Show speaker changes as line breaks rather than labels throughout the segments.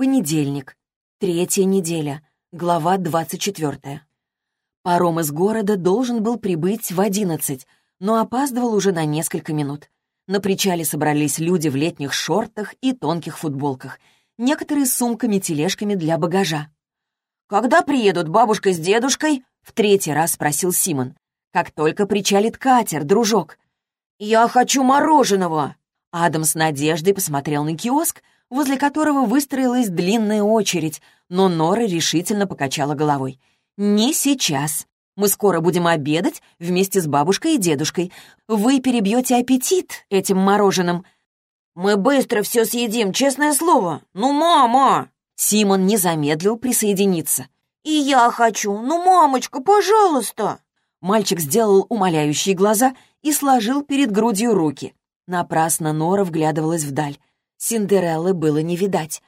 Понедельник. Третья неделя. Глава 24. Паром из города должен был прибыть в одиннадцать, но опаздывал уже на несколько минут. На причале собрались люди в летних шортах и тонких футболках, некоторые с сумками-тележками для багажа. «Когда приедут бабушка с дедушкой?» — в третий раз спросил Симон. «Как только причалит катер, дружок». «Я хочу мороженого!» Адам с надеждой посмотрел на киоск, возле которого выстроилась длинная очередь, но Нора решительно покачала головой. «Не сейчас. Мы скоро будем обедать вместе с бабушкой и дедушкой. Вы перебьете аппетит этим мороженым». «Мы быстро все съедим, честное слово. Ну, мама!» Симон не замедлил присоединиться. «И я хочу. Ну, мамочка, пожалуйста!» Мальчик сделал умоляющие глаза и сложил перед грудью руки. Напрасно Нора вглядывалась вдаль. Синдереллы было не видать.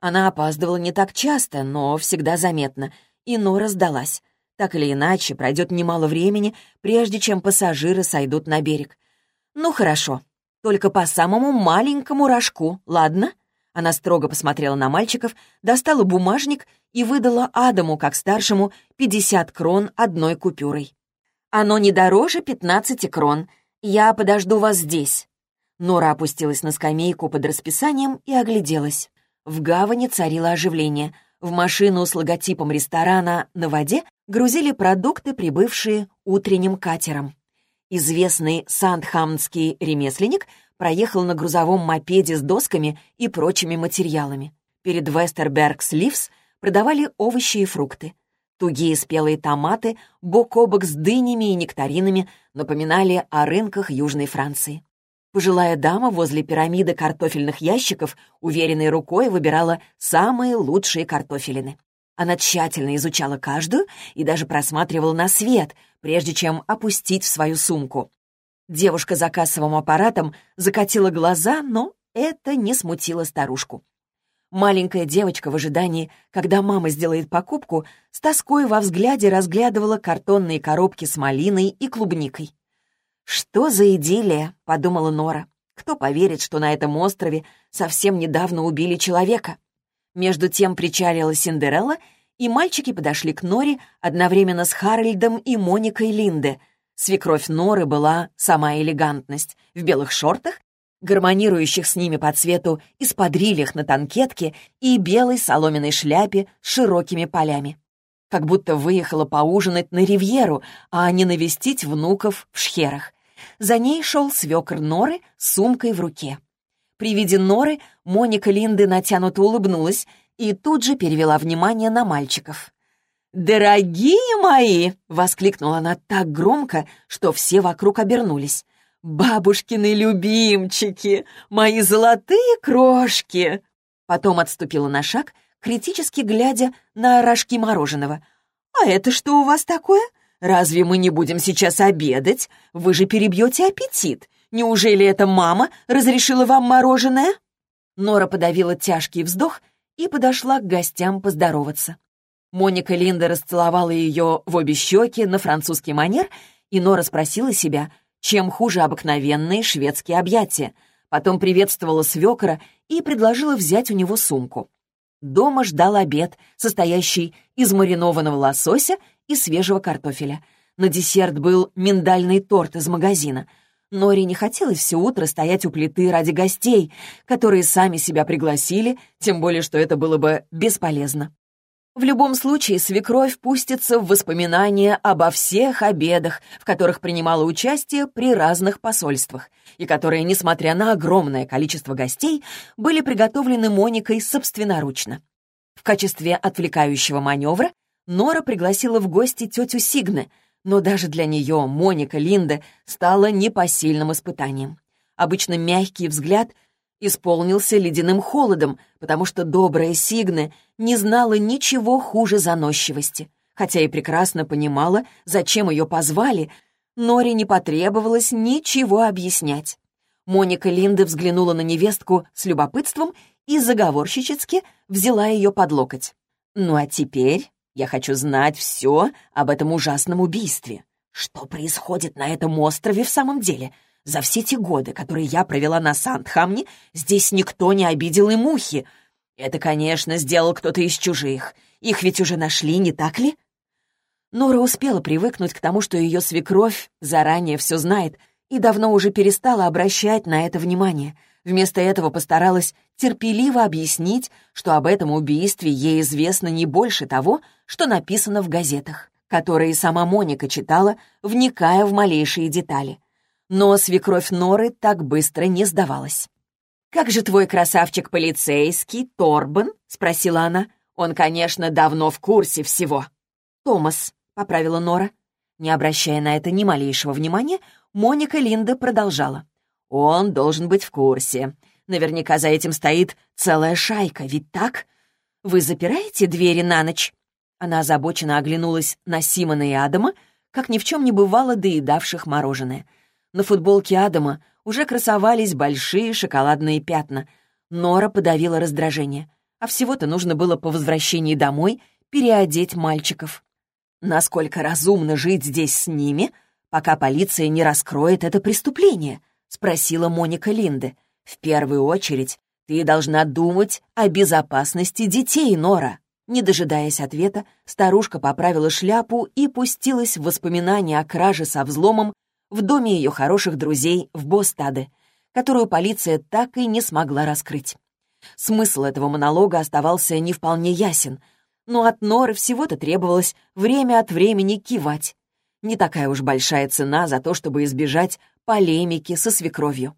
Она опаздывала не так часто, но всегда заметно, и Нора сдалась. Так или иначе, пройдет немало времени, прежде чем пассажиры сойдут на берег. «Ну хорошо, только по самому маленькому рожку, ладно?» Она строго посмотрела на мальчиков, достала бумажник и выдала Адаму, как старшему, 50 крон одной купюрой. «Оно не дороже 15 крон. Я подожду вас здесь». Нора опустилась на скамейку под расписанием и огляделась. В гавани царило оживление. В машину с логотипом ресторана на воде грузили продукты, прибывшие утренним катером. Известный сандхамнский ремесленник проехал на грузовом мопеде с досками и прочими материалами. Перед Вестербергс Ливс продавали овощи и фрукты. Тугие спелые томаты бок о бок с дынями и нектаринами напоминали о рынках Южной Франции. Пожилая дама возле пирамиды картофельных ящиков уверенной рукой выбирала самые лучшие картофелины. Она тщательно изучала каждую и даже просматривала на свет, прежде чем опустить в свою сумку. Девушка за кассовым аппаратом закатила глаза, но это не смутило старушку. Маленькая девочка в ожидании, когда мама сделает покупку, с тоской во взгляде разглядывала картонные коробки с малиной и клубникой. «Что за идиллия?» — подумала Нора. «Кто поверит, что на этом острове совсем недавно убили человека?» Между тем причалила Синдерелла, и мальчики подошли к Норе одновременно с Харальдом и Моникой Линде. Свекровь Норы была сама элегантность, в белых шортах, гармонирующих с ними по цвету исподрильях на танкетке и белой соломенной шляпе с широкими полями. Как будто выехала поужинать на Ривьеру, а не навестить внуков в Шхерах. За ней шел свекр Норы с сумкой в руке. При виде Норы Моника Линды натянуто улыбнулась и тут же перевела внимание на мальчиков. «Дорогие мои!» — воскликнула она так громко, что все вокруг обернулись. «Бабушкины любимчики! Мои золотые крошки!» Потом отступила на шаг, критически глядя на рожки мороженого. «А это что у вас такое? Разве мы не будем сейчас обедать? Вы же перебьете аппетит. Неужели эта мама разрешила вам мороженое?» Нора подавила тяжкий вздох и подошла к гостям поздороваться. Моника Линда расцеловала ее в обе щеки на французский манер, и Нора спросила себя, чем хуже обыкновенные шведские объятия. Потом приветствовала свекора и предложила взять у него сумку. Дома ждал обед, состоящий из маринованного лосося и свежего картофеля. На десерт был миндальный торт из магазина. Нори не хотелось все утро стоять у плиты ради гостей, которые сами себя пригласили, тем более, что это было бы бесполезно. В любом случае, свекровь пустится в воспоминания обо всех обедах, в которых принимала участие при разных посольствах, и которые, несмотря на огромное количество гостей, были приготовлены Моникой собственноручно. В качестве отвлекающего маневра Нора пригласила в гости тетю Сигне, но даже для нее Моника Линда стала непосильным испытанием. Обычно мягкий взгляд исполнился ледяным холодом, потому что добрая Сигне не знала ничего хуже заносчивости, хотя и прекрасно понимала, зачем ее позвали, Норе не потребовалось ничего объяснять. Моника Линда взглянула на невестку с любопытством и заговорщически взяла ее под локоть. «Ну а теперь я хочу знать все об этом ужасном убийстве. Что происходит на этом острове в самом деле? За все те годы, которые я провела на Сандхамне, здесь никто не обидел и мухи. «Это, конечно, сделал кто-то из чужих. Их ведь уже нашли, не так ли?» Нора успела привыкнуть к тому, что ее свекровь заранее все знает и давно уже перестала обращать на это внимание. Вместо этого постаралась терпеливо объяснить, что об этом убийстве ей известно не больше того, что написано в газетах, которые сама Моника читала, вникая в малейшие детали. Но свекровь Норы так быстро не сдавалась. «Как же твой красавчик полицейский, Торбан?» — спросила она. «Он, конечно, давно в курсе всего». «Томас», — поправила Нора. Не обращая на это ни малейшего внимания, Моника Линда продолжала. «Он должен быть в курсе. Наверняка за этим стоит целая шайка, ведь так? Вы запираете двери на ночь?» Она озабоченно оглянулась на Симона и Адама, как ни в чем не бывало доедавших мороженое. На футболке Адама уже красовались большие шоколадные пятна. Нора подавила раздражение. А всего-то нужно было по возвращении домой переодеть мальчиков. Насколько разумно жить здесь с ними, пока полиция не раскроет это преступление? Спросила Моника Линде. В первую очередь ты должна думать о безопасности детей, Нора. Не дожидаясь ответа, старушка поправила шляпу и пустилась в воспоминания о краже со взломом в доме ее хороших друзей в Бостаде, которую полиция так и не смогла раскрыть. Смысл этого монолога оставался не вполне ясен, но от Норы всего-то требовалось время от времени кивать. Не такая уж большая цена за то, чтобы избежать полемики со свекровью.